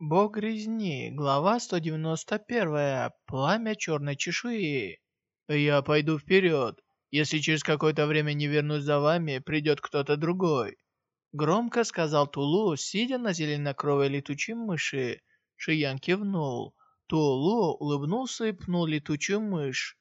Бог резни, глава 191, пламя черной чешуи. Я пойду вперед. Если через какое-то время не вернусь за вами, придет кто-то другой. Громко сказал Тулу, сидя на зеленокровой летучей мыши. Шиян кивнул. Тулу улыбнулся и пнул летучую мышь.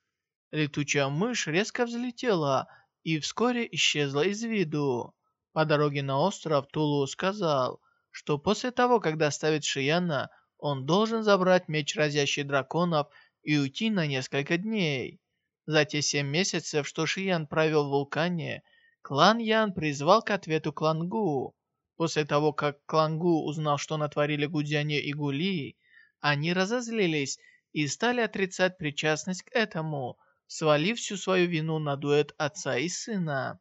Летучая мышь резко взлетела и вскоре исчезла из виду. По дороге на остров Тулу сказал, что после того, когда оставит Шияна, он должен забрать меч разящий драконов и уйти на несколько дней. За те семь месяцев, что Шиян провел в вулкане, клан Ян призвал к ответу клан Гу. После того, как клан Гу узнал, что натворили Гудзяне и Гули, они разозлились и стали отрицать причастность к этому, свалив всю свою вину на дуэт отца и сына.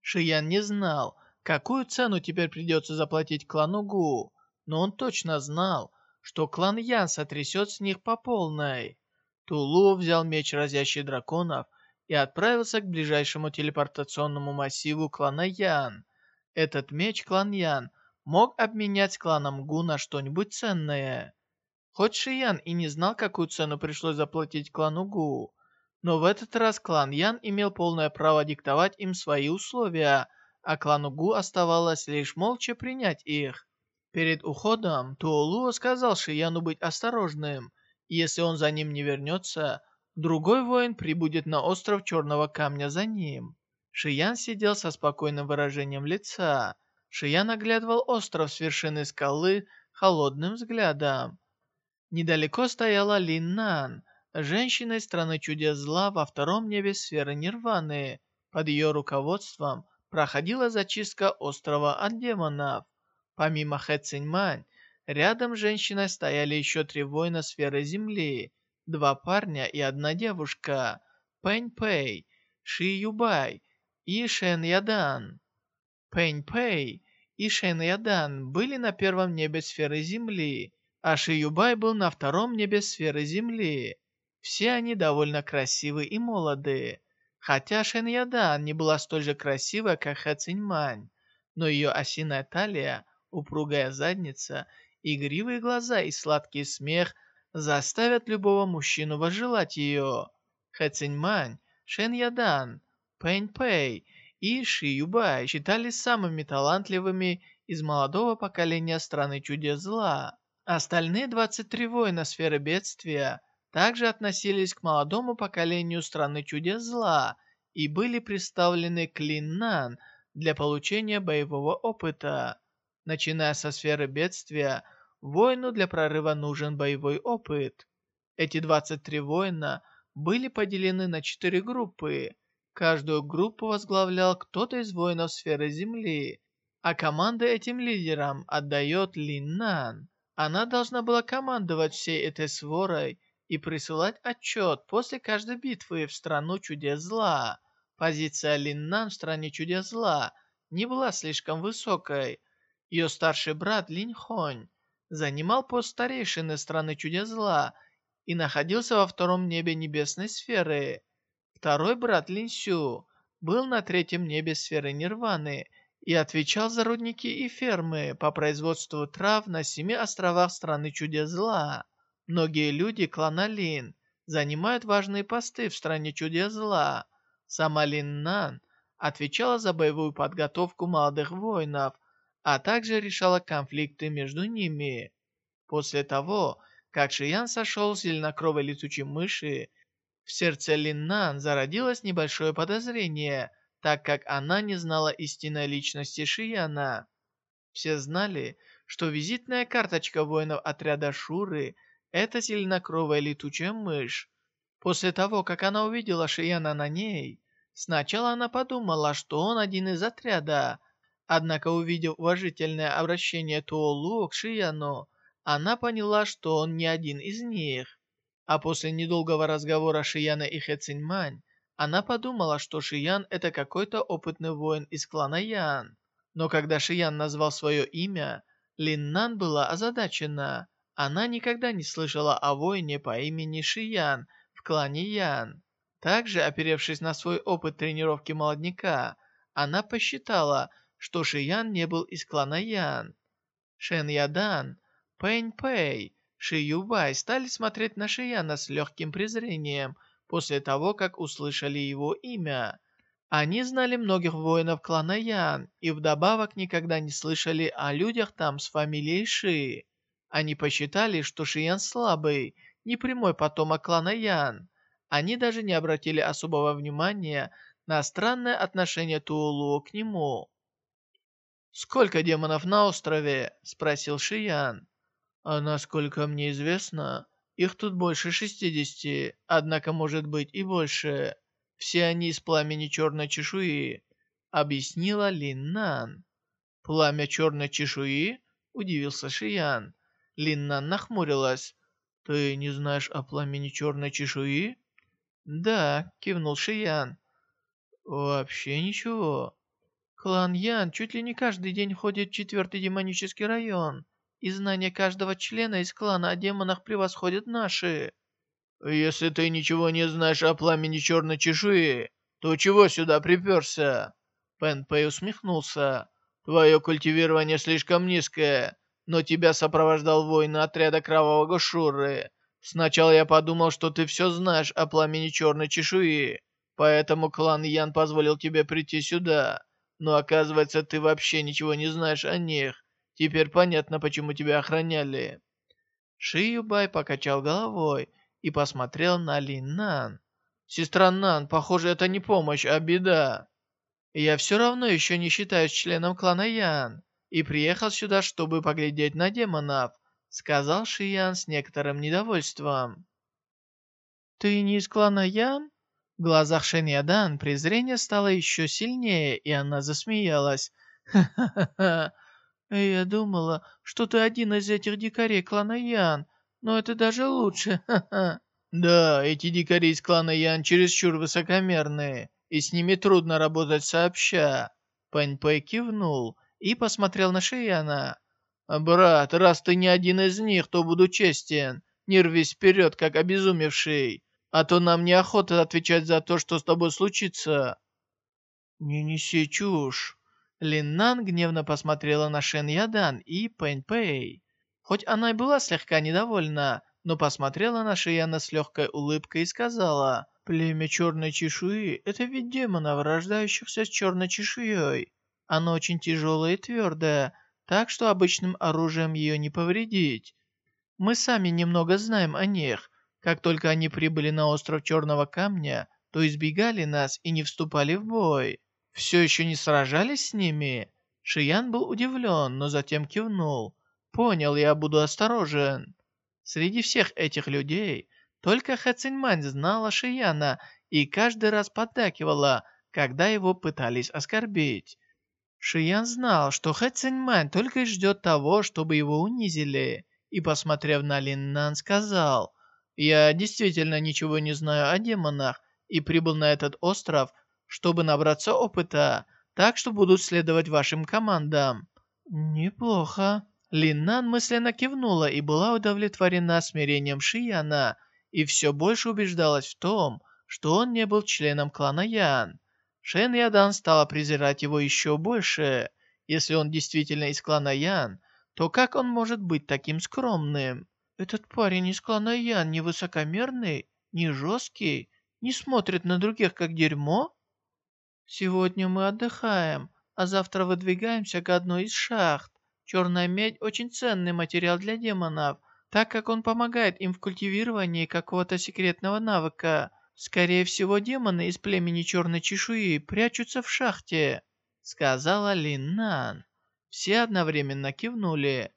Шиян не знал, какую цену теперь придется заплатить клану Гу, но он точно знал, что клан Ян сотрясет с них по полной. Тулу взял меч разящий драконов и отправился к ближайшему телепортационному массиву клана Ян. Этот меч клан Ян мог обменять с кланом Гу на что-нибудь ценное. Хоть Шиян и не знал, какую цену пришлось заплатить клану Гу, но в этот раз клан Ян имел полное право диктовать им свои условия – а клану Гу оставалось лишь молча принять их. Перед уходом Туолуо сказал Шияну быть осторожным. Если он за ним не вернется, другой воин прибудет на остров Черного Камня за ним. Шиян сидел со спокойным выражением лица. Шиян оглядывал остров с вершины скалы холодным взглядом. Недалеко стояла Лин Нан, женщина из страны чудес зла во втором небе сферы Нирваны. Под ее руководством проходила зачистка острова от демонов. Помимо Хэ Циньмань, рядом с женщиной стояли еще три воина сферы Земли, два парня и одна девушка, Пэнь Пэй, Ши Юбай и Шэн Ядан. Пэнь Пэй и Шэн Ядан были на первом небе сферы Земли, а Ши Юбай был на втором небе сферы Земли. Все они довольно красивы и молодые. Хотя Шэн Ядан не была столь же красива, как Хэ Циньмань, но ее осиная талия, упругая задница, игривые глаза и сладкий смех заставят любого мужчину возжелать ее. Хэ Циньмань, Шэн Ядан, Пэнь Пэй и Ши Юбай считались самыми талантливыми из молодого поколения страны чудес зла. Остальные 23 воина сферы бедствия также относились к молодому поколению страны чудес зла и были представлены к для получения боевого опыта. Начиная со сферы бедствия, воину для прорыва нужен боевой опыт. Эти 23 воина были поделены на 4 группы. Каждую группу возглавлял кто-то из воинов сферы Земли, а команда этим лидерам отдает Линнан. Она должна была командовать всей этой сворой и присылать отчет после каждой битвы в страну чудес зла. Позиция Линнан в стране чудес зла не была слишком высокой. Ее старший брат Линь занимал пост старейшины страны чудес зла и находился во втором небе небесной сферы. Второй брат Линь Сю был на третьем небе сферы Нирваны и отвечал за рудники и фермы по производству трав на семи островах страны чудес зла. Многие люди клана Лин занимают важные посты в стране чудес зла. Сама Лин Нан отвечала за боевую подготовку молодых воинов, а также решала конфликты между ними. После того, как Шиян сошел с зеленокровой летучей мыши, в сердце Лин Нан зародилось небольшое подозрение, так как она не знала истинной личности Шияна. Все знали, что визитная карточка воинов отряда Шуры это зеленокровая летучая мышь. После того, как она увидела Шияна на ней, сначала она подумала, что он один из отряда. Однако, увидев уважительное обращение Туолу к Шияну, она поняла, что он не один из них. А после недолгого разговора Шияна и Хэциньмань, она подумала, что Шиян это какой-то опытный воин из клана Ян. Но когда Шиян назвал свое имя, Линнан была озадачена. Она никогда не слышала о воине по имени Шиян в клане Ян. Также, оперевшись на свой опыт тренировки молодняка, она посчитала, что Шиян не был из клана Ян. Шен Ядан, Пэнь Пэй, Ши Юбай стали смотреть на Шияна с легким презрением после того, как услышали его имя. Они знали многих воинов клана Ян и вдобавок никогда не слышали о людях там с фамилией Ши. Они посчитали, что Шиян слабый, непрямой потомок клана Ян. Они даже не обратили особого внимания на странное отношение Туулу к нему. «Сколько демонов на острове?» – спросил Шиян. «А насколько мне известно, их тут больше шестидесяти, однако может быть и больше. Все они из пламени черной чешуи», — объяснила Лин Нан. «Пламя черной чешуи?» — удивился Шиян. Лин Нан нахмурилась. «Ты не знаешь о пламени черной чешуи?» «Да», — кивнул Шиян. «Вообще ничего. Клан Ян чуть ли не каждый день ходит в четвертый демонический район, и знания каждого члена из клана о демонах превосходят наши. Если ты ничего не знаешь о пламени черной чешуи, то чего сюда приперся? Пен Пэй усмехнулся. Твое культивирование слишком низкое, но тебя сопровождал воин отряда Кровавого Шуры. Сначала я подумал, что ты все знаешь о пламени черной чешуи, поэтому клан Ян позволил тебе прийти сюда. Но оказывается, ты вообще ничего не знаешь о них. Теперь понятно, почему тебя охраняли». Ши Юбай покачал головой и посмотрел на Лин Нан. «Сестра Нан, похоже, это не помощь, а беда. Я все равно еще не считаюсь членом клана Ян и приехал сюда, чтобы поглядеть на демонов», сказал Ши Ян с некоторым недовольством. «Ты не из клана Ян?» В глазах Шэньядан презрение стало еще сильнее, и она засмеялась. «Ха-ха-ха! Я думала, что ты один из этих дикарей клана Ян, но это даже лучше, ха-ха!» «Да, эти дикари из клана Ян чересчур высокомерные, и с ними трудно работать сообща». Пэнь Пэй кивнул и посмотрел на Шияна. «Брат, раз ты не один из них, то буду честен. Не рвись вперед, как обезумевший а то нам неохота отвечать за то, что с тобой случится». «Не неси чушь». Лин Нан гневно посмотрела на Шен Ядан и Пэнь Пэй. Хоть она и была слегка недовольна, но посмотрела на Шияна с легкой улыбкой и сказала, «Племя черной чешуи — это ведь демонов, рождающихся с черной чешуей. Оно очень тяжелое и твердое, так что обычным оружием ее не повредить. Мы сами немного знаем о них, как только они прибыли на остров Черного Камня, то избегали нас и не вступали в бой. Все еще не сражались с ними? Шиян был удивлен, но затем кивнул. Понял, я буду осторожен. Среди всех этих людей только Хэ Циньмань знала Шияна и каждый раз поддакивала, когда его пытались оскорбить. Шиян знал, что Хэ Циньмань только и ждет того, чтобы его унизили, и, посмотрев на Лин Нан, сказал, я действительно ничего не знаю о демонах и прибыл на этот остров, чтобы набраться опыта, так что буду следовать вашим командам». «Неплохо». Линнан мысленно кивнула и была удовлетворена смирением Шияна и все больше убеждалась в том, что он не был членом клана Ян. Шен Ядан стала презирать его еще больше. Если он действительно из клана Ян, то как он может быть таким скромным? Этот парень из клана Ян не высокомерный, не жесткий, не смотрит на других как дерьмо? Сегодня мы отдыхаем, а завтра выдвигаемся к одной из шахт. Черная медь очень ценный материал для демонов, так как он помогает им в культивировании какого-то секретного навыка. Скорее всего, демоны из племени черной чешуи прячутся в шахте, сказала Лин Нан. Все одновременно кивнули.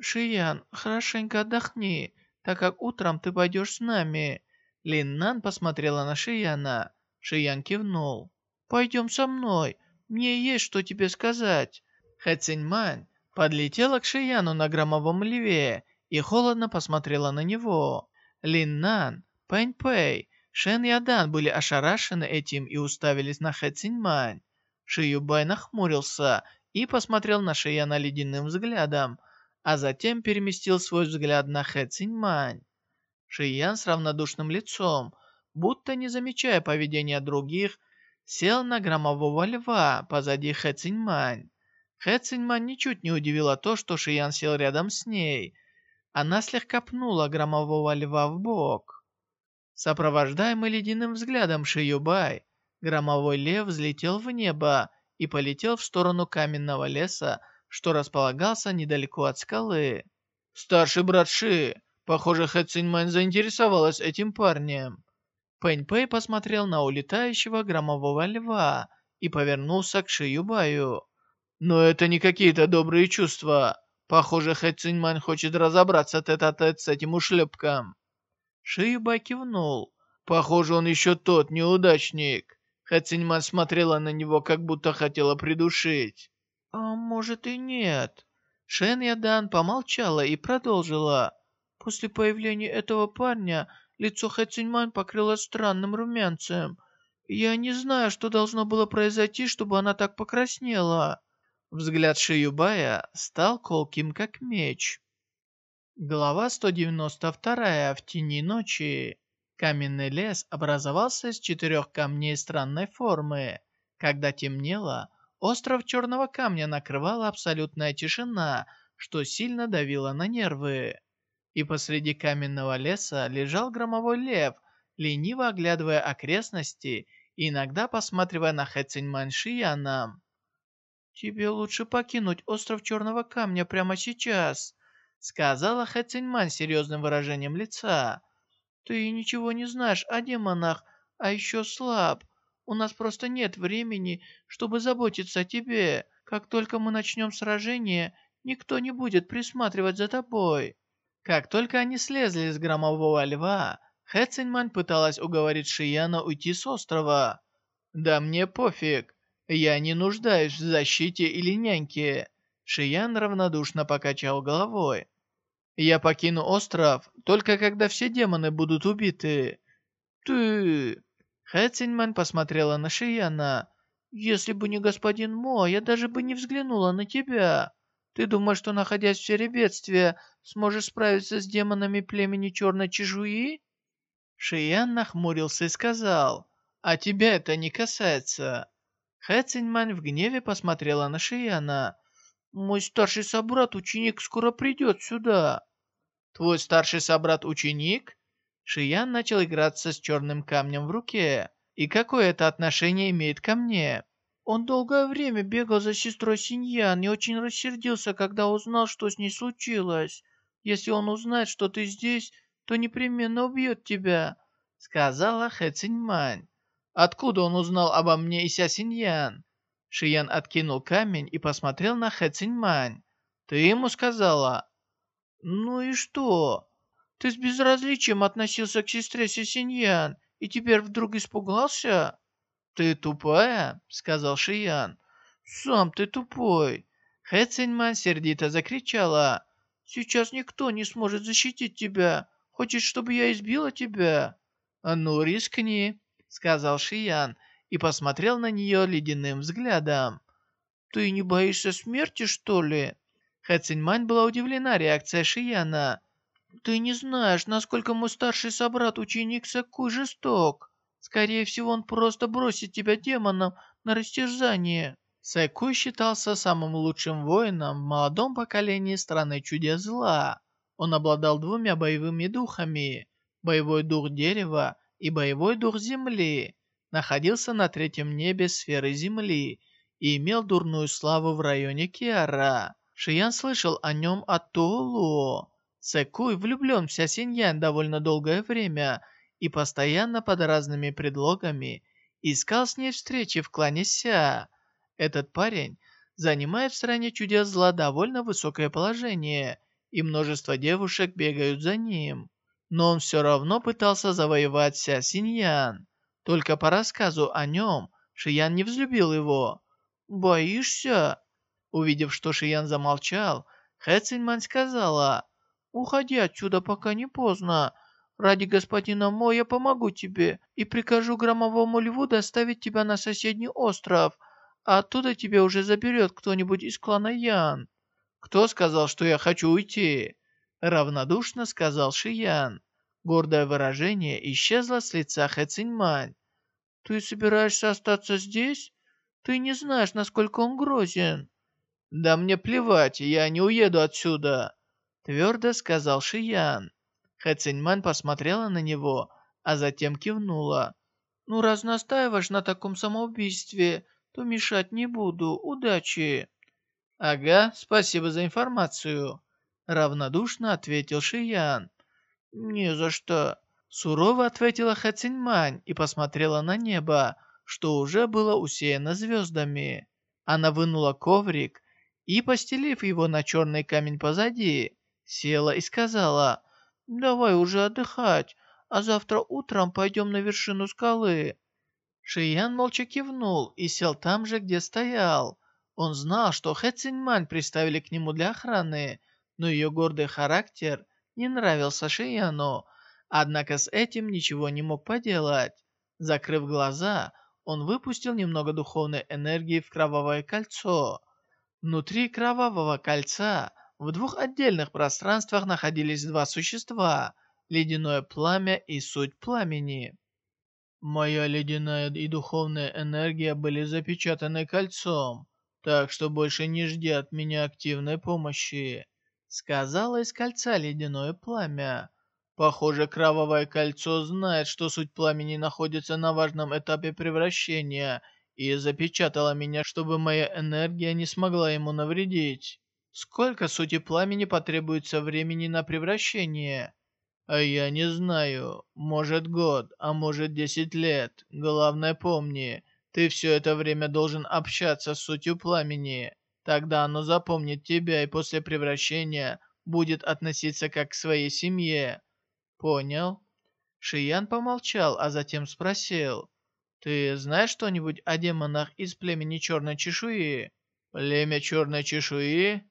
«Шиян, хорошенько отдохни, так как утром ты пойдешь с нами». Лин Нан посмотрела на Шияна. Шиян кивнул. «Пойдем со мной, мне есть что тебе сказать». Хэ Циньмань подлетела к Шияну на громовом льве и холодно посмотрела на него. Лин Нан, Пэнь Пэй, Шен Ядан были ошарашены этим и уставились на Хэ Циньмань. Ши Юбай нахмурился и посмотрел на Шияна ледяным взглядом, а затем переместил свой взгляд на Хэ Циньмань. Шиян с равнодушным лицом, будто не замечая поведения других, сел на громового льва позади Хэ Циньмань. Хэ Циньмань ничуть не удивило то, что Шиян сел рядом с ней. Она слегка пнула громового льва в бок. Сопровождаемый ледяным взглядом Шиюбай, громовой лев взлетел в небо и полетел в сторону каменного леса, что располагался недалеко от скалы. «Старший брат Ши, похоже, Хэ Циньмань заинтересовалась этим парнем». Пэнь Пэй посмотрел на улетающего громового льва и повернулся к Ши Юбаю. «Но это не какие-то добрые чувства. Похоже, Хэ Циньмань хочет разобраться тет-а-тет -тет с этим ушлепком». Ши Юбай кивнул. «Похоже, он еще тот неудачник». Хэ Циньмань смотрела на него, как будто хотела придушить. «А может и нет». Шен Ядан помолчала и продолжила. После появления этого парня Лицо Хэ Циньмань покрылось странным румянцем. Я не знаю, что должно было произойти, чтобы она так покраснела. Взгляд Шиюбая стал колким, как меч. Глава 192. В тени ночи. Каменный лес образовался из четырех камней странной формы. Когда темнело, остров черного камня накрывала абсолютная тишина, что сильно давило на нервы и посреди каменного леса лежал громовой лев, лениво оглядывая окрестности и иногда посматривая на Хэциньмань Шияна. «Тебе лучше покинуть остров Черного Камня прямо сейчас», сказала Хэциньмань серьезным выражением лица. «Ты ничего не знаешь о демонах, а еще слаб. У нас просто нет времени, чтобы заботиться о тебе. Как только мы начнем сражение, никто не будет присматривать за тобой». Как только они слезли с громового льва, Хэ пыталась уговорить Шияна уйти с острова. «Да мне пофиг, я не нуждаюсь в защите или няньке». Шиян равнодушно покачал головой. «Я покину остров, только когда все демоны будут убиты». «Ты...» Хэ посмотрела на Шияна. «Если бы не господин Мо, я даже бы не взглянула на тебя. Ты думаешь, что, находясь в сфере сможешь справиться с демонами племени Черной Чешуи?» Шиян нахмурился и сказал, «А тебя это не касается». Хэ в гневе посмотрела на Шияна. «Мой старший собрат-ученик скоро придет сюда». «Твой старший собрат-ученик?» Шиян начал играться с черным камнем в руке. «И какое это отношение имеет ко мне?» Он долгое время бегал за сестрой Синьян и очень рассердился, когда узнал, что с ней случилось. Если он узнает, что ты здесь, то непременно убьет тебя», — сказала Хэ Циньмань. «Откуда он узнал обо мне и Ся Синьян?» Шиян откинул камень и посмотрел на Хэ Циньмань. «Ты ему сказала?» «Ну и что? Ты с безразличием относился к сестре Ся Синьян и теперь вдруг испугался?» «Ты тупая?» — сказал Шиян. «Сам ты тупой!» Хэ Циньман сердито закричала. «Сейчас никто не сможет защитить тебя. Хочешь, чтобы я избила тебя?» «А ну, рискни!» — сказал Шиян и посмотрел на нее ледяным взглядом. «Ты не боишься смерти, что ли?» Хэ Циньмань была удивлена реакцией Шияна. «Ты не знаешь, насколько мой старший собрат-ученик Сакуй жесток. Скорее всего, он просто бросит тебя демонам на растерзание. Сайку считался самым лучшим воином в молодом поколении страны чудес зла. Он обладал двумя боевыми духами. Боевой дух дерева и боевой дух земли. Находился на третьем небе сферы земли и имел дурную славу в районе Киара. Шиян слышал о нем от Туолуо. Сэкуй влюблен в Сясиньян довольно долгое время – и постоянно под разными предлогами искал с ней встречи в клане Ся. Этот парень занимает в стране чудес зла довольно высокое положение, и множество девушек бегают за ним. Но он все равно пытался завоевать Ся Синьян. Только по рассказу о нем Шиян не взлюбил его. «Боишься?» Увидев, что Шиян замолчал, Хэ сказала, «Уходи отсюда, пока не поздно. Ради господина Мо я помогу тебе и прикажу громовому льву доставить тебя на соседний остров, а оттуда тебя уже заберет кто-нибудь из клана Ян». «Кто сказал, что я хочу уйти?» Равнодушно сказал Шиян. Гордое выражение исчезло с лица Хэ Циньмань. «Ты собираешься остаться здесь? Ты не знаешь, насколько он грозен». «Да мне плевать, я не уеду отсюда!» Твердо сказал Шиян. Хэ Циньмань посмотрела на него, а затем кивнула. «Ну, раз настаиваешь на таком самоубийстве, то мешать не буду. Удачи!» «Ага, спасибо за информацию», — равнодушно ответил Шиян. «Не за что», — сурово ответила Хэ Циньмань и посмотрела на небо, что уже было усеяно звездами. Она вынула коврик и, постелив его на черный камень позади, села и сказала, «Давай уже отдыхать, а завтра утром пойдем на вершину скалы». Шиян молча кивнул и сел там же, где стоял. Он знал, что Хэ Циньмань приставили к нему для охраны, но ее гордый характер не нравился Шияну, однако с этим ничего не мог поделать. Закрыв глаза, он выпустил немного духовной энергии в кровавое кольцо. Внутри кровавого кольца в двух отдельных пространствах находились два существа — ледяное пламя и суть пламени. Моя ледяная и духовная энергия были запечатаны кольцом, так что больше не жди от меня активной помощи. Сказала из кольца ледяное пламя. Похоже, кровавое кольцо знает, что суть пламени находится на важном этапе превращения и запечатало меня, чтобы моя энергия не смогла ему навредить. Сколько сути пламени потребуется времени на превращение? А я не знаю. Может год, а может десять лет. Главное помни, ты все это время должен общаться с сутью пламени. Тогда оно запомнит тебя и после превращения будет относиться как к своей семье. «Понял». Шиян помолчал, а затем спросил. «Ты знаешь что-нибудь о демонах из племени Черной Чешуи?» «Племя Черной Чешуи?»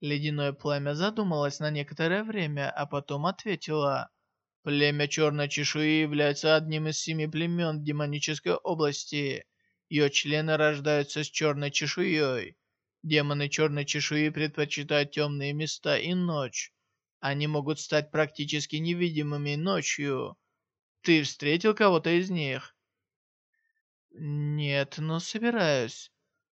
Ледяное пламя задумалось на некоторое время, а потом ответила. «Племя Черной Чешуи является одним из семи племен демонической области. Ее члены рождаются с черной чешуей. Демоны Черной Чешуи предпочитают темные места и ночь. Они могут стать практически невидимыми ночью. Ты встретил кого-то из них? Нет, но собираюсь.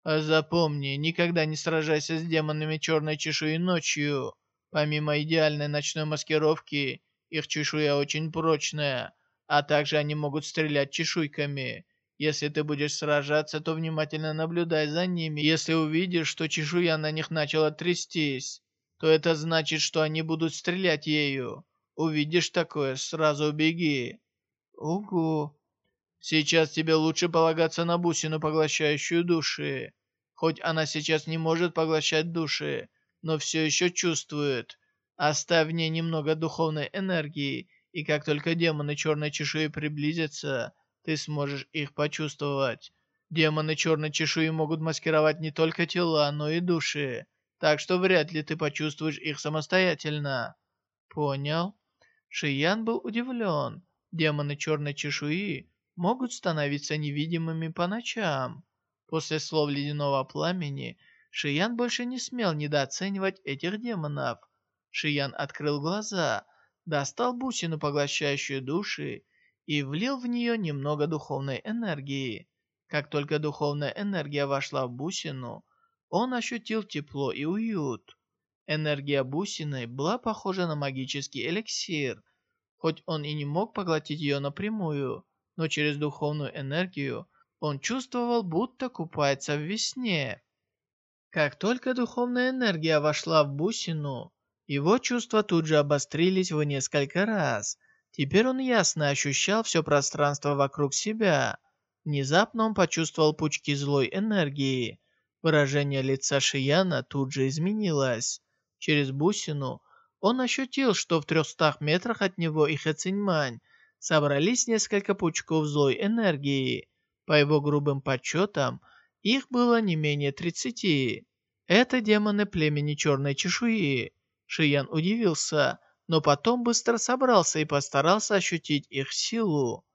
Запомни, никогда не сражайся с демонами черной чешуи ночью. Помимо идеальной ночной маскировки, их чешуя очень прочная, а также они могут стрелять чешуйками. Если ты будешь сражаться, то внимательно наблюдай за ними. Если увидишь, что чешуя на них начала трястись, то это значит, что они будут стрелять ею. Увидишь такое, сразу беги. Угу. Сейчас тебе лучше полагаться на бусину, поглощающую души. Хоть она сейчас не может поглощать души, но все еще чувствует. Оставь в ней немного духовной энергии, и как только демоны черной чешуи приблизятся, ты сможешь их почувствовать. Демоны черной чешуи могут маскировать не только тела, но и души так что вряд ли ты почувствуешь их самостоятельно. Понял? Шиян был удивлен. Демоны черной чешуи могут становиться невидимыми по ночам. После слов ледяного пламени Шиян больше не смел недооценивать этих демонов. Шиян открыл глаза, достал бусину, поглощающую души, и влил в нее немного духовной энергии. Как только духовная энергия вошла в бусину, он ощутил тепло и уют. Энергия бусины была похожа на магический эликсир. Хоть он и не мог поглотить ее напрямую, но через духовную энергию он чувствовал, будто купается в весне. Как только духовная энергия вошла в бусину, его чувства тут же обострились в несколько раз. Теперь он ясно ощущал все пространство вокруг себя. Внезапно он почувствовал пучки злой энергии. Выражение лица Шияна тут же изменилось. Через бусину он ощутил, что в трехстах метрах от него и Хэциньмань собрались несколько пучков злой энергии. По его грубым подсчетам, их было не менее тридцати. Это демоны племени Черной Чешуи. Шиян удивился, но потом быстро собрался и постарался ощутить их силу.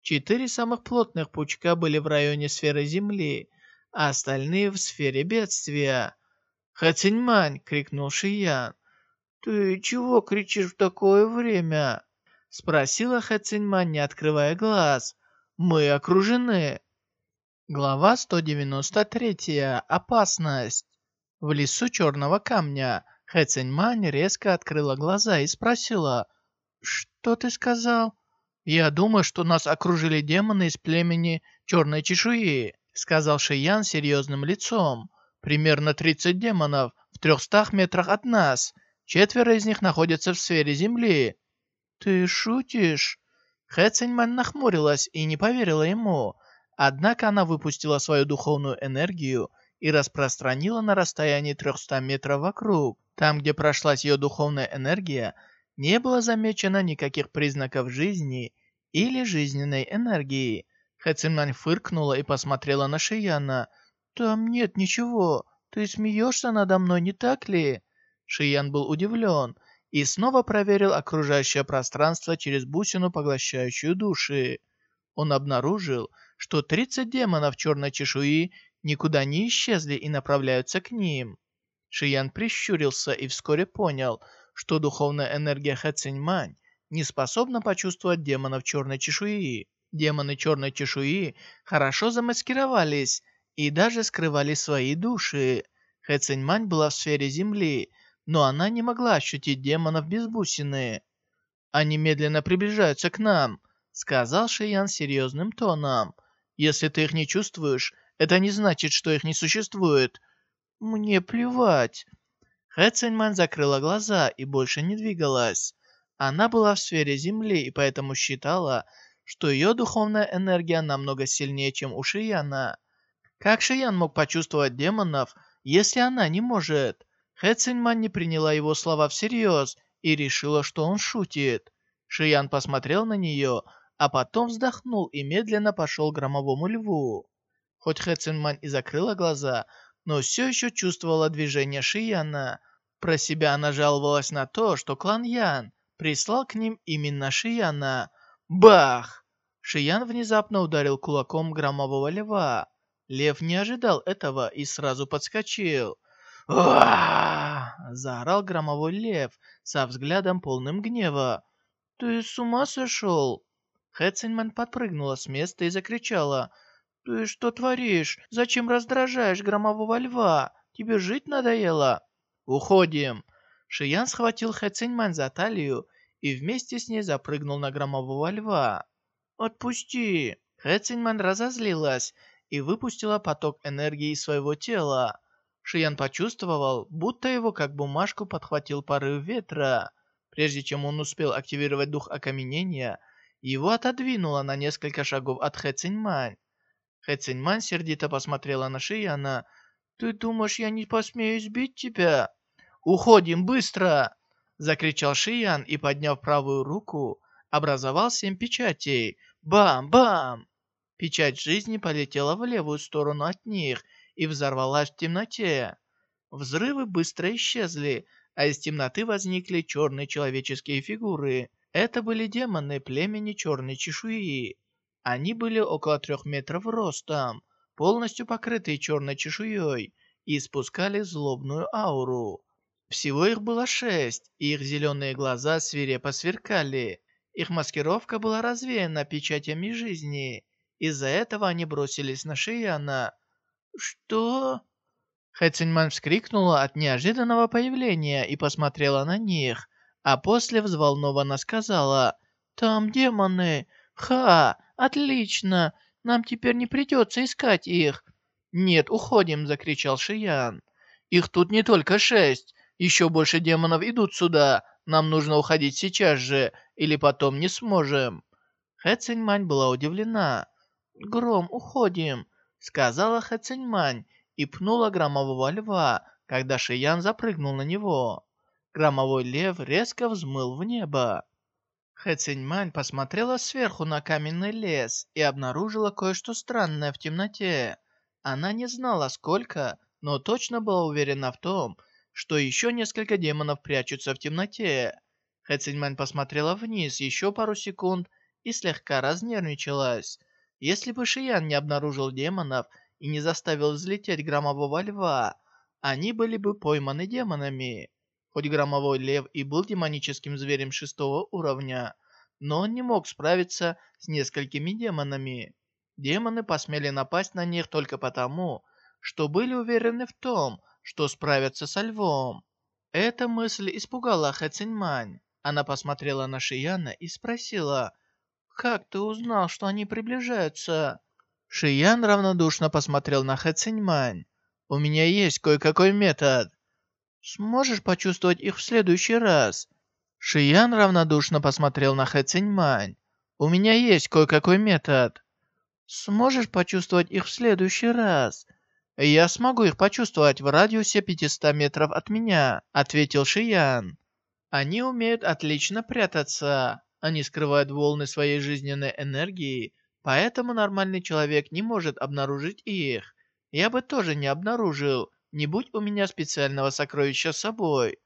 Четыре самых плотных пучка были в районе сферы Земли, а остальные в сфере бедствия. «Хациньмань!» — крикнул Шиян. «Ты чего кричишь в такое время?» — спросила Хациньмань, не открывая глаз. «Мы окружены!» Глава 193. Опасность. В лесу черного камня Хэ Циньмань резко открыла глаза и спросила, «Что ты сказал?» «Я думаю, что нас окружили демоны из племени Черной Чешуи», сказал Шиян серьезным лицом. «Примерно 30 демонов в 300 метрах от нас. Четверо из них находятся в сфере Земли». «Ты шутишь?» Хэ Циньмань нахмурилась и не поверила ему. Однако она выпустила свою духовную энергию и распространила на расстоянии 300 метров вокруг. Там, где прошлась ее духовная энергия, не было замечено никаких признаков жизни или жизненной энергии. Хэцинмань фыркнула и посмотрела на Шияна. «Там нет ничего. Ты смеешься надо мной, не так ли?» Шиян был удивлен и снова проверил окружающее пространство через бусину, поглощающую души. Он обнаружил, что 30 демонов черной чешуи никуда не исчезли и направляются к ним. Шиян прищурился и вскоре понял, что духовная энергия Хэциньмань не способна почувствовать демонов черной чешуи. Демоны черной чешуи хорошо замаскировались и даже скрывали свои души. Хэциньмань была в сфере земли, но она не могла ощутить демонов без бусины. «Они медленно приближаются к нам», — сказал Шиян серьезным тоном. «Если ты их не чувствуешь, это не значит, что их не существует. Мне плевать. Хэ закрыла глаза и больше не двигалась. Она была в сфере Земли и поэтому считала, что ее духовная энергия намного сильнее, чем у Шияна. Как Шиян мог почувствовать демонов, если она не может? Хэ не приняла его слова всерьез и решила, что он шутит. Шиян посмотрел на нее, а потом вздохнул и медленно пошел к громовому льву. Хоть Хэ Цинмань и закрыла глаза, но все еще чувствовала движение Шияна. Про себя она жаловалась на то, что клан Ян прислал к ним именно Шияна. Бах! Шиян внезапно ударил кулаком громового льва. Лев не ожидал этого и сразу подскочил. Заорал громовой лев со взглядом полным гнева. «Ты с ума сошел?» Хэ подпрыгнула с места и закричала — «Ты что творишь? Зачем раздражаешь громового льва? Тебе жить надоело?» «Уходим!» Шиян схватил Хэ Циньмань за талию и вместе с ней запрыгнул на громового льва. «Отпусти!» Хэ Циньмань разозлилась и выпустила поток энергии из своего тела. Шиян почувствовал, будто его как бумажку подхватил порыв ветра. Прежде чем он успел активировать дух окаменения, его отодвинуло на несколько шагов от Хэ Циньмань. Хэ Циньмань сердито посмотрела на Шияна. «Ты думаешь, я не посмею избить тебя?» «Уходим, быстро!» Закричал Шиян и, подняв правую руку, образовал семь печатей. Бам-бам! Печать жизни полетела в левую сторону от них и взорвалась в темноте. Взрывы быстро исчезли, а из темноты возникли черные человеческие фигуры. Это были демоны племени черной чешуи. Они были около трех метров ростом, полностью покрытые черной чешуей и испускали злобную ауру. Всего их было шесть, и их зеленые глаза свирепо сверкали. Их маскировка была развеяна печатями жизни. Из-за этого они бросились на Шияна. «Что?» Хэциньман вскрикнула от неожиданного появления и посмотрела на них, а после взволнованно сказала «Там демоны! Ха! «Отлично! Нам теперь не придется искать их!» «Нет, уходим!» — закричал Шиян. «Их тут не только шесть. Еще больше демонов идут сюда. Нам нужно уходить сейчас же, или потом не сможем». Хэ Циньмань была удивлена. «Гром, уходим!» — сказала Хэ Циньмань и пнула громового льва, когда Шиян запрыгнул на него. Громовой лев резко взмыл в небо. Хэ Циньмань посмотрела сверху на каменный лес и обнаружила кое-что странное в темноте. Она не знала сколько, но точно была уверена в том, что еще несколько демонов прячутся в темноте. Хэ Циньмань посмотрела вниз еще пару секунд и слегка разнервничалась. Если бы Шиян не обнаружил демонов и не заставил взлететь громового льва, они были бы пойманы демонами. Хоть громовой лев и был демоническим зверем шестого уровня, но он не мог справиться с несколькими демонами. Демоны посмели напасть на них только потому, что были уверены в том, что справятся со львом. Эта мысль испугала Хэ Циньмань. Она посмотрела на Шияна и спросила, «Как ты узнал, что они приближаются?» Шиян равнодушно посмотрел на Хэ Циньмань. «У меня есть кое-какой метод. Сможешь почувствовать их в следующий раз?» Шиян равнодушно посмотрел на Хэ Циньмань. «У меня есть кое-какой метод. Сможешь почувствовать их в следующий раз?» «Я смогу их почувствовать в радиусе 500 метров от меня», — ответил Шиян. «Они умеют отлично прятаться. Они скрывают волны своей жизненной энергии, поэтому нормальный человек не может обнаружить их. Я бы тоже не обнаружил, не будь у меня специального сокровища с собой».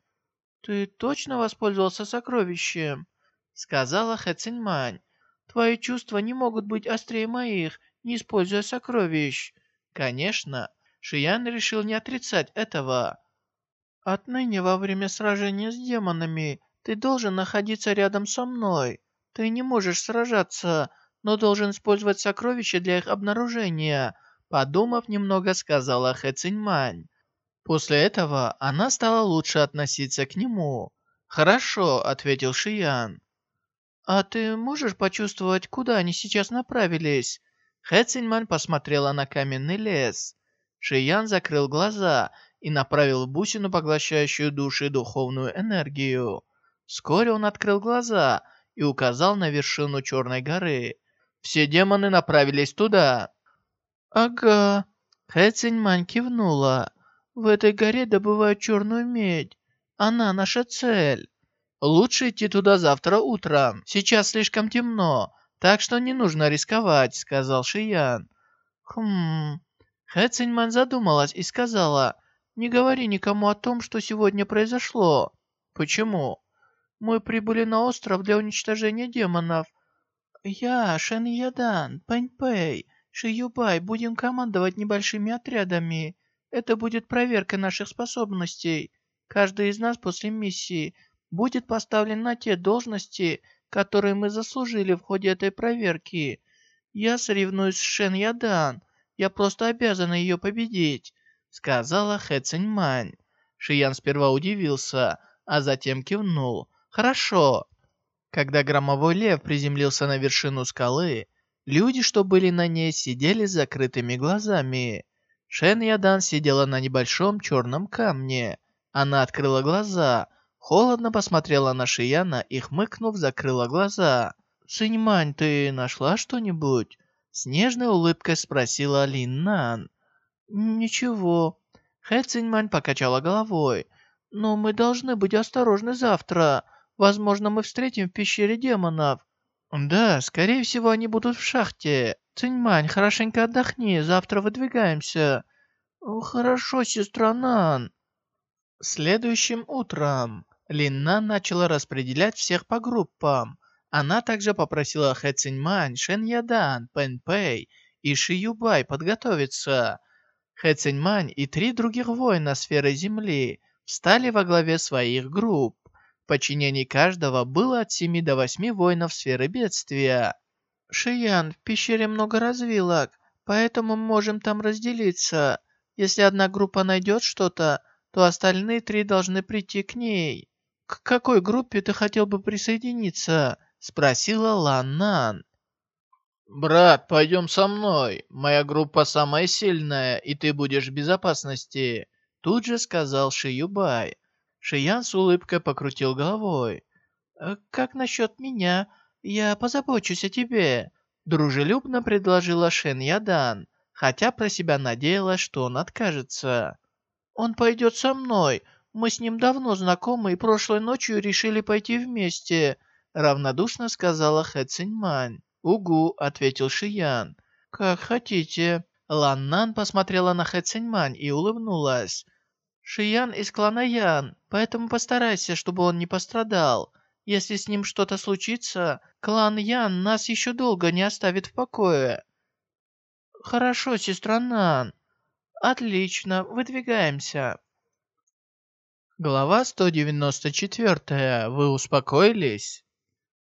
«Ты точно воспользовался сокровищем?» — сказала Хэ Циньмань. «Твои чувства не могут быть острее моих, не используя сокровищ». «Конечно». Шиян решил не отрицать этого. «Отныне во время сражения с демонами ты должен находиться рядом со мной. Ты не можешь сражаться, но должен использовать сокровища для их обнаружения», подумав немного, сказала Хэ Циньмань. После этого она стала лучше относиться к нему. «Хорошо», — ответил Шиян. «А ты можешь почувствовать, куда они сейчас направились?» Хэ Циньмань посмотрела на каменный лес. Шиян закрыл глаза и направил бусину, поглощающую души духовную энергию. Вскоре он открыл глаза и указал на вершину Черной горы. Все демоны направились туда. «Ага». Хэ Циньмань кивнула. «В этой горе добывают черную медь. Она наша цель. Лучше идти туда завтра утром. Сейчас слишком темно, так что не нужно рисковать», — сказал Шиян. «Хм...» Хэ Циньман задумалась и сказала, «Не говори никому о том, что сегодня произошло». «Почему?» «Мы прибыли на остров для уничтожения демонов. Я, Шэн Ядан, Пэнь Пэй, Ши Юбай будем командовать небольшими отрядами. Это будет проверка наших способностей. Каждый из нас после миссии будет поставлен на те должности, которые мы заслужили в ходе этой проверки. Я соревнуюсь с Шэн Ядан, я просто обязана ее победить», — сказала Хэ Циньмань. Шиян сперва удивился, а затем кивнул. «Хорошо». Когда громовой лев приземлился на вершину скалы, люди, что были на ней, сидели с закрытыми глазами. Шен Ядан сидела на небольшом черном камне. Она открыла глаза, холодно посмотрела на Шияна и, хмыкнув, закрыла глаза. «Циньмань, ты нашла что-нибудь?» С нежной улыбкой спросила Лин Нан. «Ничего». Хэ Циньмань покачала головой. «Но мы должны быть осторожны завтра. Возможно, мы встретим в пещере демонов». «Да, скорее всего, они будут в шахте. Циньмань, хорошенько отдохни, завтра выдвигаемся». «Хорошо, сестра Нан». Следующим утром Лин Нан начала распределять всех по группам. Она также попросила Хэ Циньмань, Шэн Ядан, Пэн Пэй и Ши Юбай подготовиться. Хэ Циньмань и три других воина сферы Земли встали во главе своих групп. В подчинении каждого было от 7 до 8 воинов сферы бедствия. «Шиян, в пещере много развилок, поэтому мы можем там разделиться. Если одна группа найдет что-то, то остальные три должны прийти к ней. К какой группе ты хотел бы присоединиться?» Спросила Лан Нан. «Брат, пойдем со мной. Моя группа самая сильная, и ты будешь в безопасности», тут же сказал Ши Юбай. Шиян с улыбкой покрутил головой. «Э, «Как насчет меня? Я позабочусь о тебе», дружелюбно предложила Шен Ядан, хотя про себя надеялась, что он откажется. «Он пойдет со мной. Мы с ним давно знакомы и прошлой ночью решили пойти вместе», Равнодушно сказала Хэ Циньмань. «Угу», — ответил Шиян. «Как хотите». Лан Нан посмотрела на Хэ Циньмань и улыбнулась. «Шиян из клана Ян, поэтому постарайся, чтобы он не пострадал. Если с ним что-то случится, клан Ян нас еще долго не оставит в покое». «Хорошо, сестра Нан». «Отлично, выдвигаемся». Глава 194. Вы успокоились?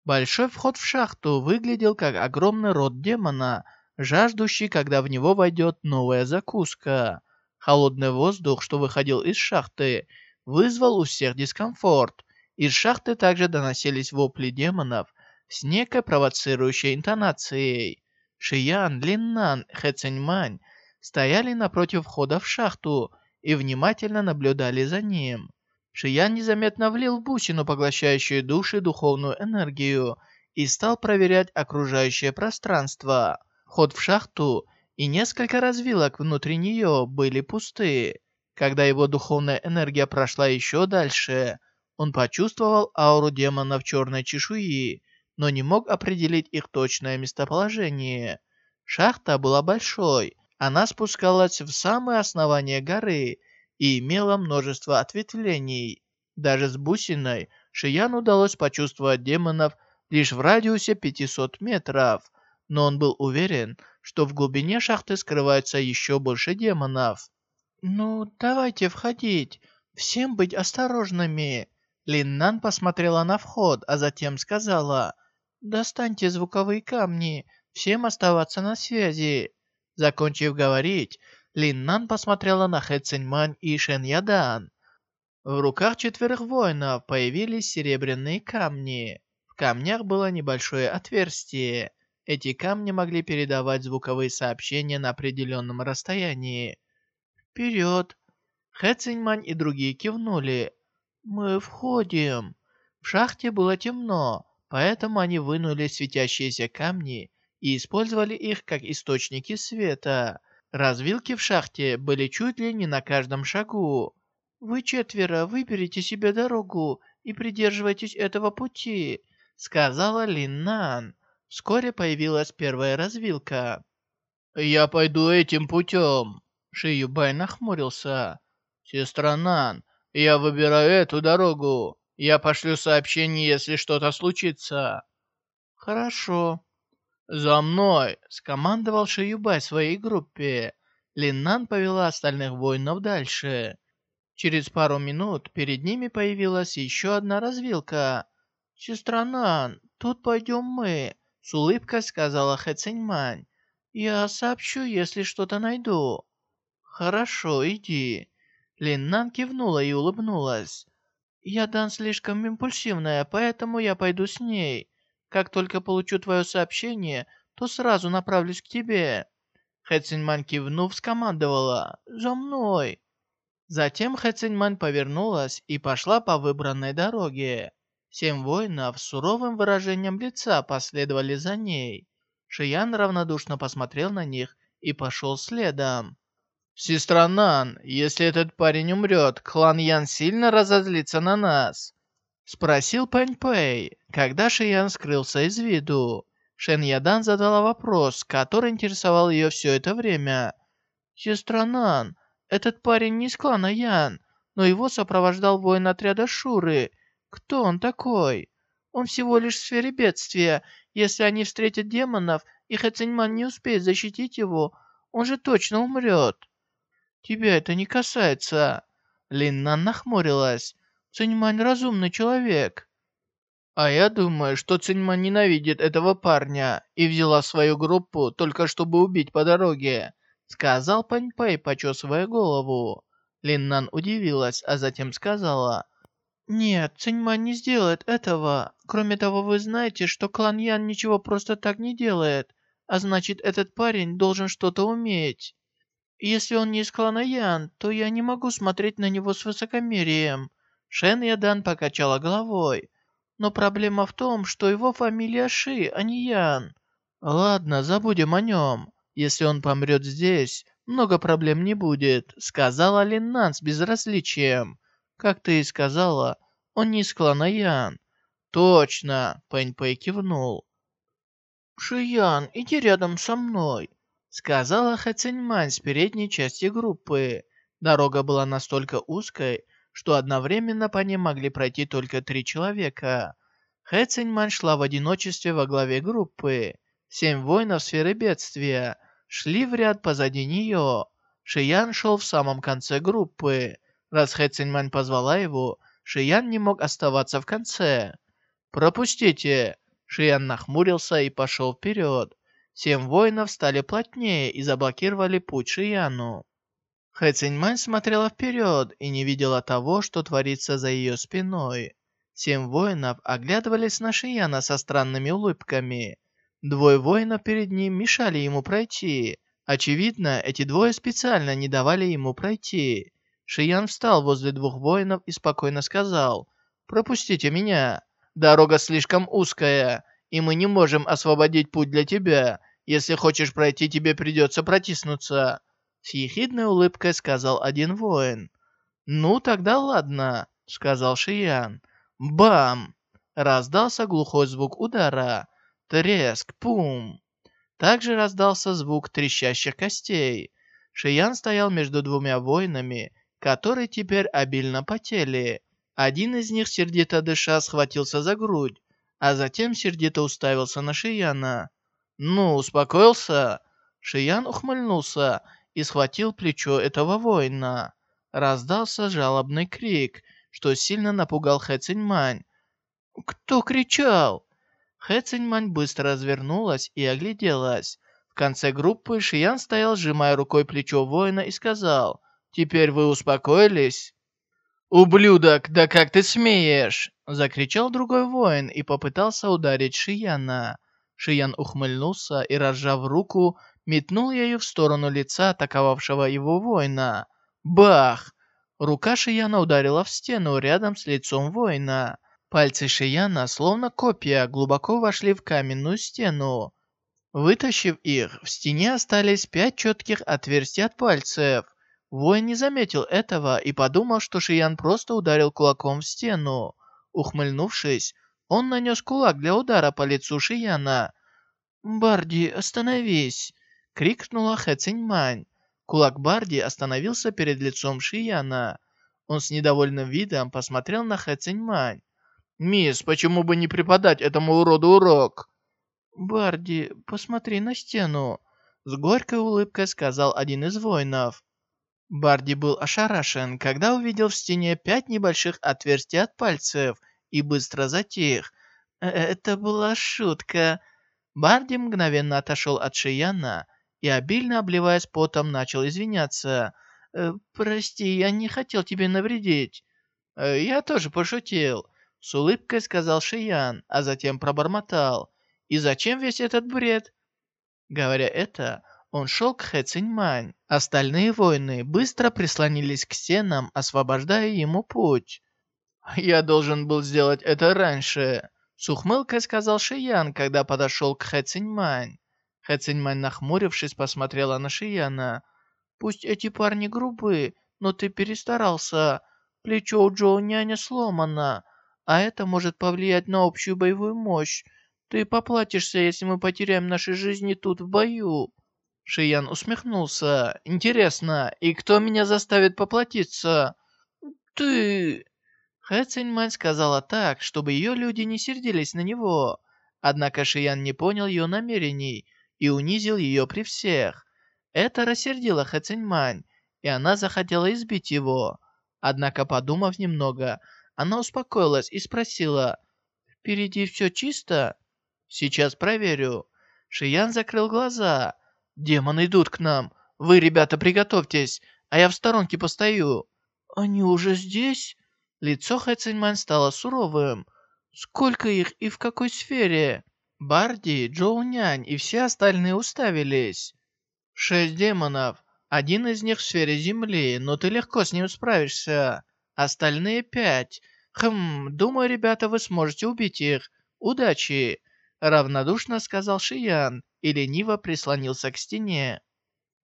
Большой вход в шахту выглядел как огромный рот демона, жаждущий, когда в него войдет новая закуска. Холодный воздух, что выходил из шахты, вызвал у всех дискомфорт. Из шахты также доносились вопли демонов с некой провоцирующей интонацией. Шиян, Линнан, Хэциньмань стояли напротив входа в шахту и внимательно наблюдали за ним. Шиян незаметно влил в бусину, поглощающую души, духовную энергию и стал проверять окружающее пространство. Ход в шахту и несколько развилок внутри нее были пусты. Когда его духовная энергия прошла еще дальше, он почувствовал ауру демонов черной чешуи, но не мог определить их точное местоположение. Шахта была большой, она спускалась в самое основание горы и имела множество ответвлений. Даже с бусиной Шияну удалось почувствовать демонов лишь в радиусе 500 метров, но он был уверен, что в глубине шахты скрывается еще больше демонов. «Ну, давайте входить, всем быть осторожными!» Линнан посмотрела на вход, а затем сказала, «Достаньте звуковые камни, всем оставаться на связи». Закончив говорить, Линнан посмотрела на Хэ Циньмань и Шен Ядан. В руках четверых воинов появились серебряные камни. В камнях было небольшое отверстие. Эти камни могли передавать звуковые сообщения на определенном расстоянии. «Вперед!» Хэ Циньмань и другие кивнули. «Мы входим!» В шахте было темно, поэтому они вынули светящиеся камни и использовали их как источники света. Развилки в шахте были чуть ли не на каждом шагу. «Вы четверо выберите себе дорогу и придерживайтесь этого пути», сказала Лин Нан. Вскоре появилась первая развилка. «Я пойду этим путем», Ши Юбай нахмурился. «Сестра Нан, я выбираю эту дорогу. Я пошлю сообщение, если что-то случится». «Хорошо». «За мной!» — скомандовал Шиюбай своей группе. Линнан повела остальных воинов дальше. Через пару минут перед ними появилась еще одна развилка. «Сестра Нан, тут пойдем мы», — с улыбкой сказала Хэ Циньмань. «Я сообщу, если что-то найду». «Хорошо, иди». Линнан кивнула и улыбнулась. «Я Дан слишком импульсивная, поэтому я пойду с ней. Как только получу твое сообщение, то сразу направлюсь к тебе». Хэ Циньмань кивнув, скомандовала «За мной!». Затем Хэ Циньмань повернулась и пошла по выбранной дороге. Семь воинов с суровым выражением лица последовали за ней. Шиян равнодушно посмотрел на них и пошел следом. «Сестра Нан, если этот парень умрет, клан Ян сильно разозлится на нас. Спросил Пэнь Пэй, когда Шиян скрылся из виду. Шен Ядан задала вопрос, который интересовал ее все это время. «Сестра Нан, этот парень не из клана Ян, но его сопровождал воин отряда Шуры. Кто он такой? Он всего лишь в сфере бедствия. Если они встретят демонов, и Хэциньман не успеет защитить его, он же точно умрет». «Тебя это не касается». Линна нахмурилась. Циньмань разумный человек. А я думаю, что Циньмань ненавидит этого парня и взяла свою группу только чтобы убить по дороге, сказал Пань Пэй, почесывая голову. Линнан удивилась, а затем сказала, «Нет, Циньмань не сделает этого. Кроме того, вы знаете, что клан Ян ничего просто так не делает, а значит, этот парень должен что-то уметь. Если он не из клана Ян, то я не могу смотреть на него с высокомерием. Шен Ядан покачала головой. Но проблема в том, что его фамилия Ши, а не Ян. Ладно, забудем о нем. Если он помрет здесь, много проблем не будет, сказала Линнан с безразличием. Как ты и сказала, он не из клана Ян. Точно, Пэнь Пэй кивнул. Шиян, иди рядом со мной, сказала Хэциньмань с передней части группы. Дорога была настолько узкой, что одновременно по ним могли пройти только три человека. Хэ Циньмань шла в одиночестве во главе группы. Семь воинов сферы бедствия шли в ряд позади нее. Шиян шел в самом конце группы. Раз Хэ Циньмань позвала его, Шиян не мог оставаться в конце. «Пропустите!» Шиян нахмурился и пошел вперед. Семь воинов стали плотнее и заблокировали путь Шияну. Хэ Циньмань смотрела вперед и не видела того, что творится за ее спиной. Семь воинов оглядывались на Шияна со странными улыбками. Двое воинов перед ним мешали ему пройти. Очевидно, эти двое специально не давали ему пройти. Шиян встал возле двух воинов и спокойно сказал, «Пропустите меня. Дорога слишком узкая, и мы не можем освободить путь для тебя. Если хочешь пройти, тебе придется протиснуться». С ехидной улыбкой сказал один воин. «Ну, тогда ладно», — сказал Шиян. Бам! Раздался глухой звук удара. Треск, пум. Также раздался звук трещащих костей. Шиян стоял между двумя воинами, которые теперь обильно потели. Один из них, сердито дыша, схватился за грудь, а затем сердито уставился на Шияна. «Ну, успокоился?» Шиян ухмыльнулся и схватил плечо этого воина. Раздался жалобный крик, что сильно напугал Хэ Циньмань. «Кто кричал?» Хэ Циньмань быстро развернулась и огляделась. В конце группы Шиян стоял, сжимая рукой плечо воина и сказал, «Теперь вы успокоились?» «Ублюдок, да как ты смеешь!» Закричал другой воин и попытался ударить Шияна. Шиян ухмыльнулся и, разжав руку, метнул ею в сторону лица атаковавшего его воина. Бах! Рука Шияна ударила в стену рядом с лицом воина. Пальцы Шияна, словно копья, глубоко вошли в каменную стену. Вытащив их, в стене остались пять четких отверстий от пальцев. Воин не заметил этого и подумал, что Шиян просто ударил кулаком в стену. Ухмыльнувшись, он нанес кулак для удара по лицу Шияна. «Барди, остановись!» — крикнула Хэ Циньмань. Кулак Барди остановился перед лицом Шияна. Он с недовольным видом посмотрел на Хэ Циньмань. «Мисс, почему бы не преподать этому уроду урок?» «Барди, посмотри на стену», — с горькой улыбкой сказал один из воинов. Барди был ошарашен, когда увидел в стене пять небольших отверстий от пальцев и быстро затих. «Э, «Это была шутка». Барди мгновенно отошел от Шияна и, обильно обливаясь потом, начал извиняться. «Э, «Прости, я не хотел тебе навредить». «Э, «Я тоже пошутил», — с улыбкой сказал Шиян, а затем пробормотал. «И зачем весь этот бред?» Говоря это, он шел к Хэ Циньмань. Остальные воины быстро прислонились к стенам, освобождая ему путь. «Я должен был сделать это раньше», — с ухмылкой сказал Шиян, когда подошел к Хэ Циньмань. Хэ Циньмань, нахмурившись, посмотрела на Шияна. «Пусть эти парни грубые, но ты перестарался. Плечо у Джоу няня сломано, а это может повлиять на общую боевую мощь. Ты поплатишься, если мы потеряем наши жизни тут в бою». Шиян усмехнулся. «Интересно, и кто меня заставит поплатиться?» «Ты...» Хэ Циньмань сказала так, чтобы ее люди не сердились на него. Однако Шиян не понял ее намерений и унизил ее при всех. Это рассердило Хэциньмань, и она захотела избить его. Однако, подумав немного, она успокоилась и спросила, «Впереди все чисто?» «Сейчас проверю». Шиян закрыл глаза. «Демоны идут к нам. Вы, ребята, приготовьтесь, а я в сторонке постою». «Они уже здесь?» Лицо Хэциньмань стало суровым. «Сколько их и в какой сфере?» Барди, Джоунянь и все остальные уставились. Шесть демонов. Один из них в сфере Земли, но ты легко с ним справишься. Остальные пять. Хм, думаю, ребята, вы сможете убить их. Удачи!» Равнодушно сказал Шиян и лениво прислонился к стене.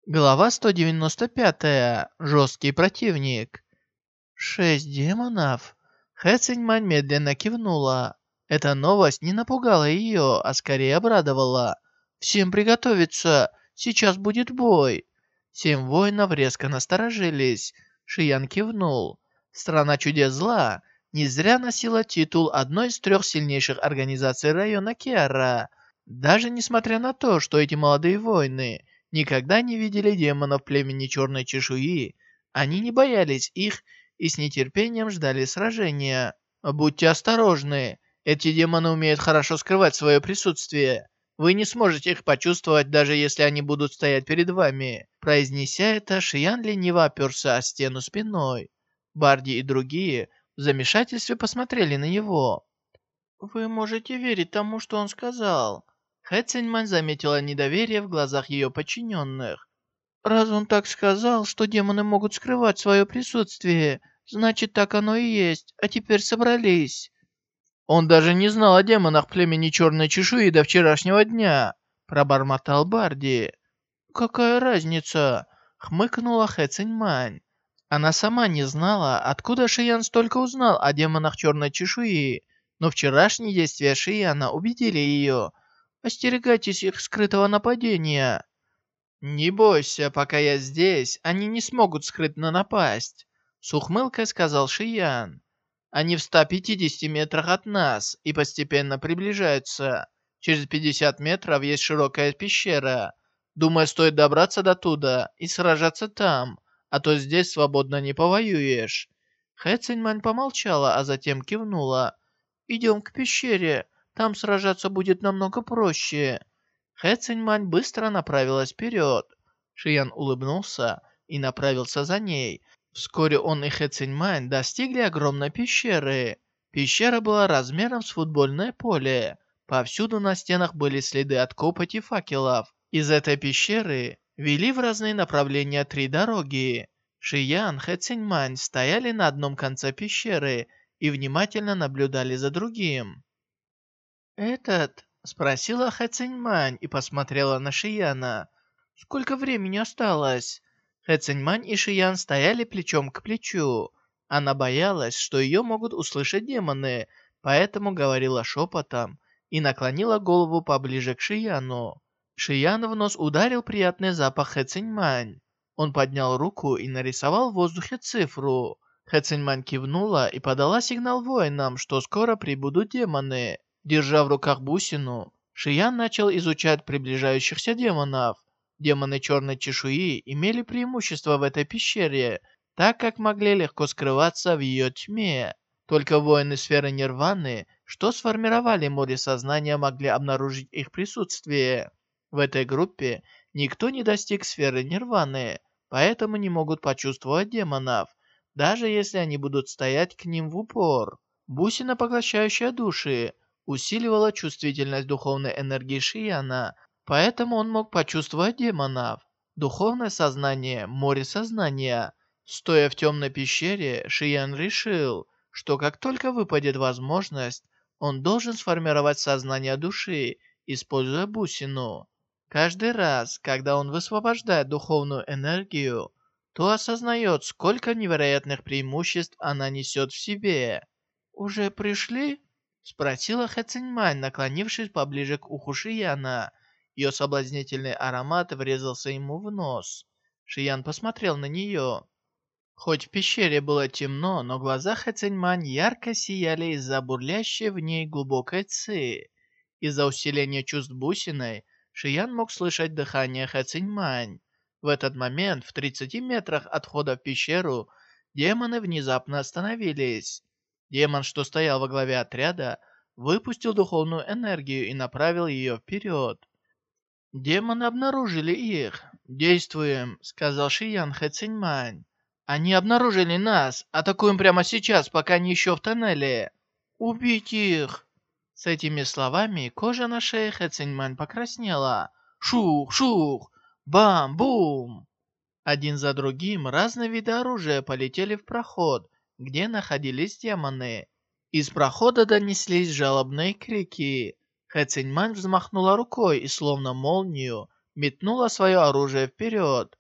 Глава 195. Жесткий противник. «Шесть демонов?» Хэ Циньмань медленно кивнула. Эта новость не напугала ее, а скорее обрадовала. «Всем приготовиться! Сейчас будет бой!» Семь воинов резко насторожились. Шиян кивнул. Страна чудес зла не зря носила титул одной из трех сильнейших организаций района Киара. Даже несмотря на то, что эти молодые воины никогда не видели демонов племени Черной Чешуи, они не боялись их и с нетерпением ждали сражения. «Будьте осторожны!» Эти демоны умеют хорошо скрывать свое присутствие. Вы не сможете их почувствовать, даже если они будут стоять перед вами. Произнеся это, Шиян лениво оперся о стену спиной. Барди и другие в замешательстве посмотрели на него. «Вы можете верить тому, что он сказал». Хэ Циньмань заметила недоверие в глазах ее подчиненных. «Раз он так сказал, что демоны могут скрывать свое присутствие, значит, так оно и есть, а теперь собрались». «Он даже не знал о демонах племени Черной Чешуи до вчерашнего дня», пробормотал Барди. «Какая разница?» хмыкнула Хэ Циньмань. Она сама не знала, откуда Шиян столько узнал о демонах Черной Чешуи, но вчерашние действия Шияна убедили ее. Остерегайтесь их скрытого нападения. «Не бойся, пока я здесь, они не смогут скрытно напасть», — с ухмылкой сказал Шиян. «Они в 150 метрах от нас и постепенно приближаются. Через 50 метров есть широкая пещера. Думаю, стоит добраться до туда и сражаться там, а то здесь свободно не повоюешь». Хэ Циньмань помолчала, а затем кивнула. «Идем к пещере, там сражаться будет намного проще». Хэ Циньмань быстро направилась вперед. Шиян улыбнулся и направился за ней. Вскоре он и Хэ Циньмань достигли огромной пещеры. Пещера была размером с футбольное поле. Повсюду на стенах были следы от копоти факелов. Из этой пещеры вели в разные направления три дороги. Шиян, Хэ Циньмань стояли на одном конце пещеры и внимательно наблюдали за другим. «Этот?» — спросила Хэ Циньмань и посмотрела на Шияна. «Сколько времени осталось?» Хэ Циньмань и Шиян стояли плечом к плечу. Она боялась, что ее могут услышать демоны, поэтому говорила шепотом и наклонила голову поближе к Шияну. Шиян в нос ударил приятный запах Хэ Циньмань. Он поднял руку и нарисовал в воздухе цифру. Хэ Циньмань кивнула и подала сигнал воинам, что скоро прибудут демоны. Держа в руках бусину, Шиян начал изучать приближающихся демонов. Демоны черной чешуи имели преимущество в этой пещере, так как могли легко скрываться в ее тьме. Только воины сферы Нирваны, что сформировали море сознания, могли обнаружить их присутствие. В этой группе никто не достиг сферы Нирваны, поэтому не могут почувствовать демонов, даже если они будут стоять к ним в упор. Бусина, поглощающая души, усиливала чувствительность духовной энергии Шияна, поэтому он мог почувствовать демонов. Духовное сознание – море сознания. Стоя в темной пещере, Шиян решил, что как только выпадет возможность, он должен сформировать сознание души, используя бусину. Каждый раз, когда он высвобождает духовную энергию, то осознает, сколько невероятных преимуществ она несет в себе. «Уже пришли?» Спросила Хэциньмань, наклонившись поближе к уху Шияна. Ее соблазнительный аромат врезался ему в нос. Шиян посмотрел на нее. Хоть в пещере было темно, но глаза Хэциньмань ярко сияли из-за бурлящей в ней глубокой ци. Из-за усиления чувств бусиной, Шиян мог слышать дыхание Хэциньмань. В этот момент, в 30 метрах от входа в пещеру, демоны внезапно остановились. Демон, что стоял во главе отряда, выпустил духовную энергию и направил ее вперед. Демоны обнаружили их. «Действуем», — сказал Шиян Хэциньмань. «Они обнаружили нас. Атакуем прямо сейчас, пока они еще в тоннеле». «Убить их!» С этими словами кожа на шее Хэциньмань покраснела. «Шух! Шух! Бам! Бум!» Один за другим разные виды оружия полетели в проход, где находились демоны. Из прохода донеслись жалобные крики. Хэциньмань взмахнула рукой и, словно молнию, метнула свое оружие вперед.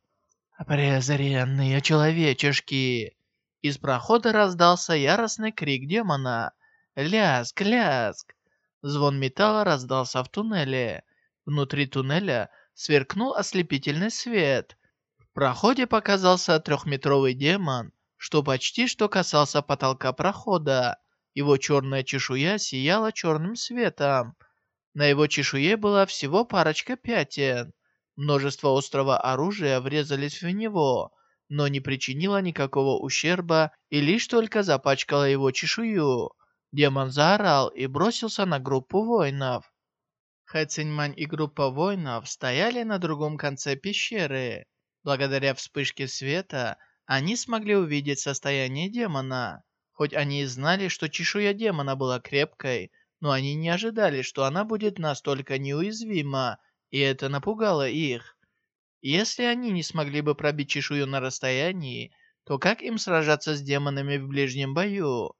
«Презренные человечешки!» Из прохода раздался яростный крик демона. «Лязг! Лязг!» Звон металла раздался в туннеле. Внутри туннеля сверкнул ослепительный свет. В проходе показался трехметровый демон что почти что касался потолка прохода. Его черная чешуя сияла черным светом. На его чешуе была всего парочка пятен. Множество острого оружия врезались в него, но не причинило никакого ущерба и лишь только запачкало его чешую. Демон заорал и бросился на группу воинов. Хэ и группа воинов стояли на другом конце пещеры. Благодаря вспышке света, они смогли увидеть состояние демона. Хоть они и знали, что чешуя демона была крепкой, но они не ожидали, что она будет настолько неуязвима, и это напугало их. Если они не смогли бы пробить чешую на расстоянии, то как им сражаться с демонами в ближнем бою?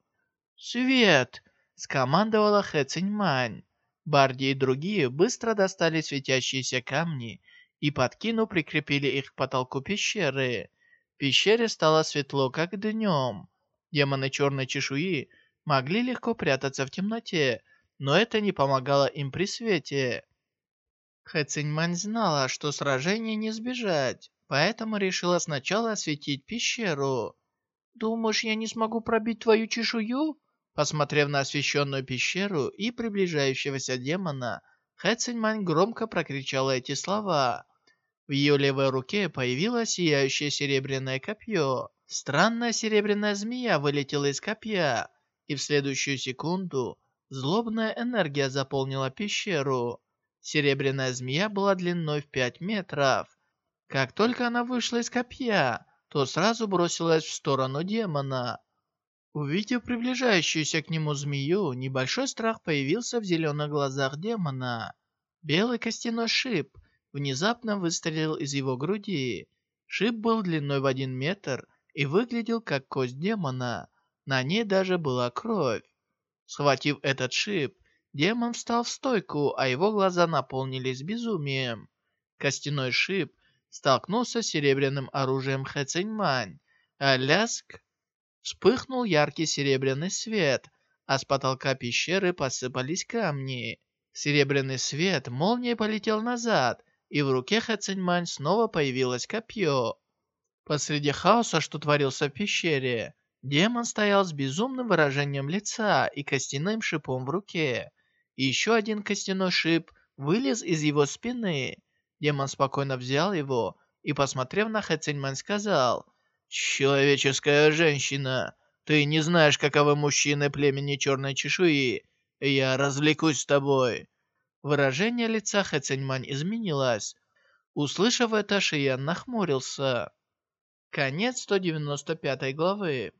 «Свет!» — скомандовала Хэ Циньмань. Барди и другие быстро достали светящиеся камни и, подкинув, прикрепили их к потолку пещеры. Пещере стало светло, как днем. Демоны черной чешуи могли легко прятаться в темноте, но это не помогало им при свете. Хэ знала, что сражение не сбежать, поэтому решила сначала осветить пещеру. «Думаешь, я не смогу пробить твою чешую?» Посмотрев на освещенную пещеру и приближающегося демона, Хэ громко прокричала эти слова. В ее левой руке появилось сияющее серебряное копье. Странная серебряная змея вылетела из копья, и в следующую секунду злобная энергия заполнила пещеру. Серебряная змея была длиной в 5 метров. Как только она вышла из копья, то сразу бросилась в сторону демона. Увидев приближающуюся к нему змею, небольшой страх появился в зеленых глазах демона. Белый костяной шип внезапно выстрелил из его груди. Шип был длиной в один метр и выглядел как кость демона. На ней даже была кровь. Схватив этот шип, демон встал в стойку, а его глаза наполнились безумием. Костяной шип столкнулся с серебряным оружием Хэциньмань, а ляск вспыхнул яркий серебряный свет, а с потолка пещеры посыпались камни. Серебряный свет молнией полетел назад, и в руке Хэциньмань снова появилось копье. Посреди хаоса, что творился в пещере, демон стоял с безумным выражением лица и костяным шипом в руке. И еще один костяной шип вылез из его спины. Демон спокойно взял его и, посмотрев на Хэциньмань, сказал, «Человеческая женщина, ты не знаешь, каковы мужчины племени черной чешуи. Я развлекусь с тобой». Выражение лица Хэциньмань изменилось. Услышав это, Шиян нахмурился. Конец 195 главы.